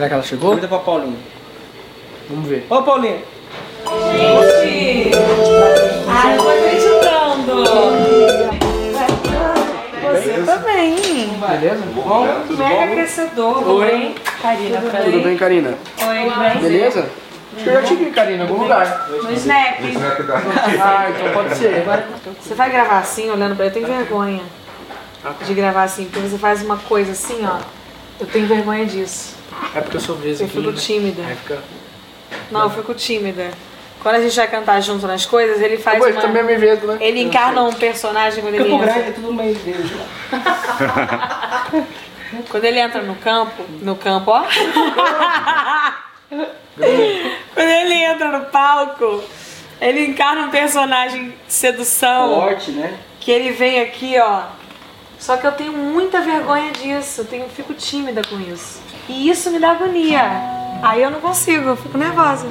Será que ela chegou? Pergunta pra Paulinha. Vamos ver. Ô, Paulinha. Gente! Ai, não tô acreditando! Você também. Beleza? Bom, tudo Mega aquecedor, tudo Oi. bem? Karina, prazer. Tudo bem, Karina? Oi, bem? Beleza? Acho que eu já te vi, Karina, em algum lugar. No Snap. Ah, então pode ser. Você vai gravar assim, olhando pra ele, eu tenho vergonha de gravar assim, porque você faz uma coisa assim, ó. Eu tenho vergonha disso. É porque eu sou Eu preso aqui. fico tímida. Aí fica... Não, eu fico tímida. Quando a gente vai cantar junto nas coisas, ele faz uma... também é meio medo, né? Ele encarna um personagem quando ele entra. Grande é tudo meio deles lá. Quando ele entra no campo, no campo, ó. Quando ele entra no palco, ele encarna um personagem de sedução. Forte, né? Que ele vem aqui, ó. Só que eu tenho muita vergonha disso. Eu tenho, fico tímida com isso. E isso me dá agonia. Aí eu não consigo, eu fico nervosa.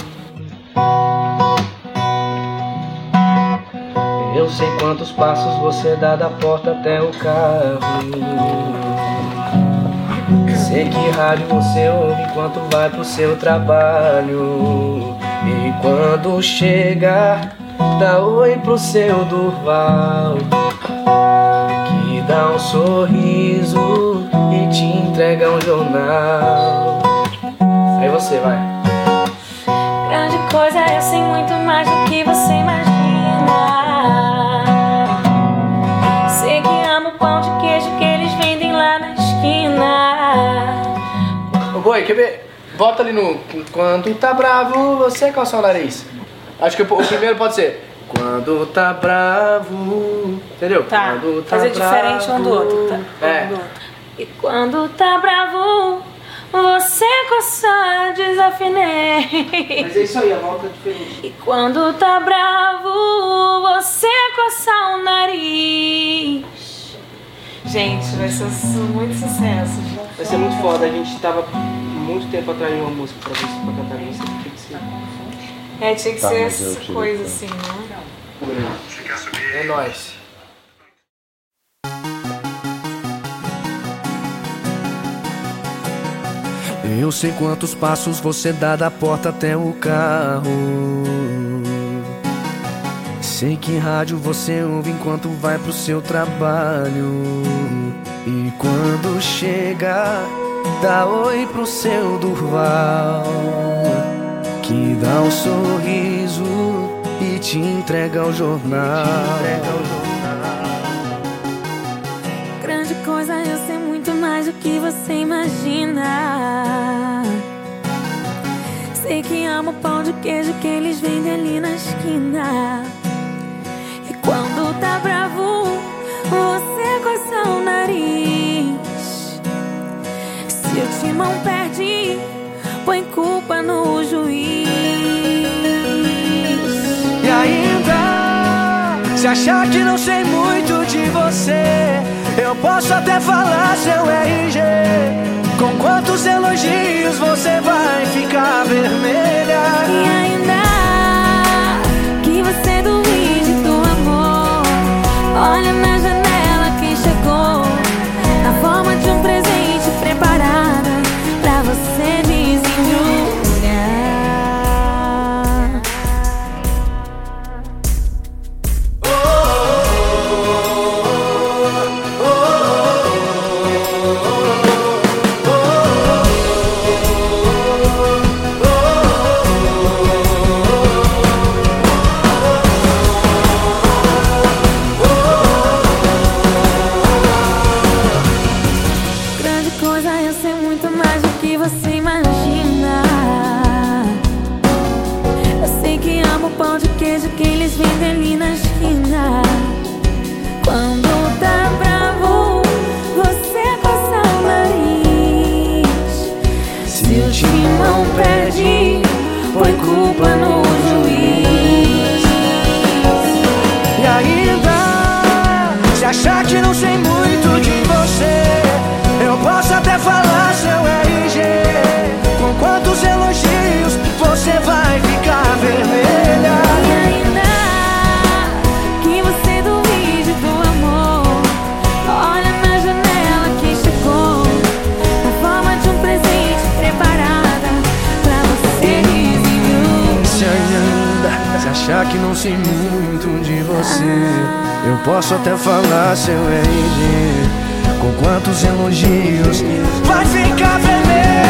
Eu sei quantos passos você dá da porta até o carro. Sei que rádio você ouve enquanto vai pro seu trabalho. E quando chega, dá oi pro seu Durval. Dá um sorriso e te entrega um jornal. Aí você vai. Grande coisa, eu sei muito mais do que você imagina. Sei que amo o pão de queijo que eles vendem lá na esquina. Ô boi, quer ver? Volta ali no. Quando tá bravo, você coça o nariz. Acho que o primeiro pode ser. Quando tá bravo. Entendeu? Tá, Quando tá fazer diferente um do outro. Tá? É. Um do outro. E quando tá bravo, você coça desafinei. Mas é isso aí, a volta é diferente. E quando tá bravo, você coça o nariz. Gente, vai ser muito sucesso. Vai ser muito foda. A gente tava muito tempo atrás de uma música pra, você, pra cantar com você. É, tinha que Tá, ser essa coisa assim, né? É nóis. Eu sei quantos passos você dá da porta até o carro. Sei que rádio você ouve enquanto vai pro seu trabalho. E quando chega, dá oi pro seu Durval. Dá um sorriso e te entrega o jornal. Grande coisa, eu sei muito mais do que você imagina. Sei que amo o pão de queijo que eles vendem ali na esquina. E quando tá se achar que não sei muito de você, eu posso até falar seu RG. Com quantos elogios você você imagina. Eu sei que amo pão de queijo que eles vendem ali na esquina. Quando tá bravo, você coça o nariz. Se o timão perde, põe culpa no não sei muito de você. Eu posso até falar seu RG Com quantos elogios. Vai ficar vermelho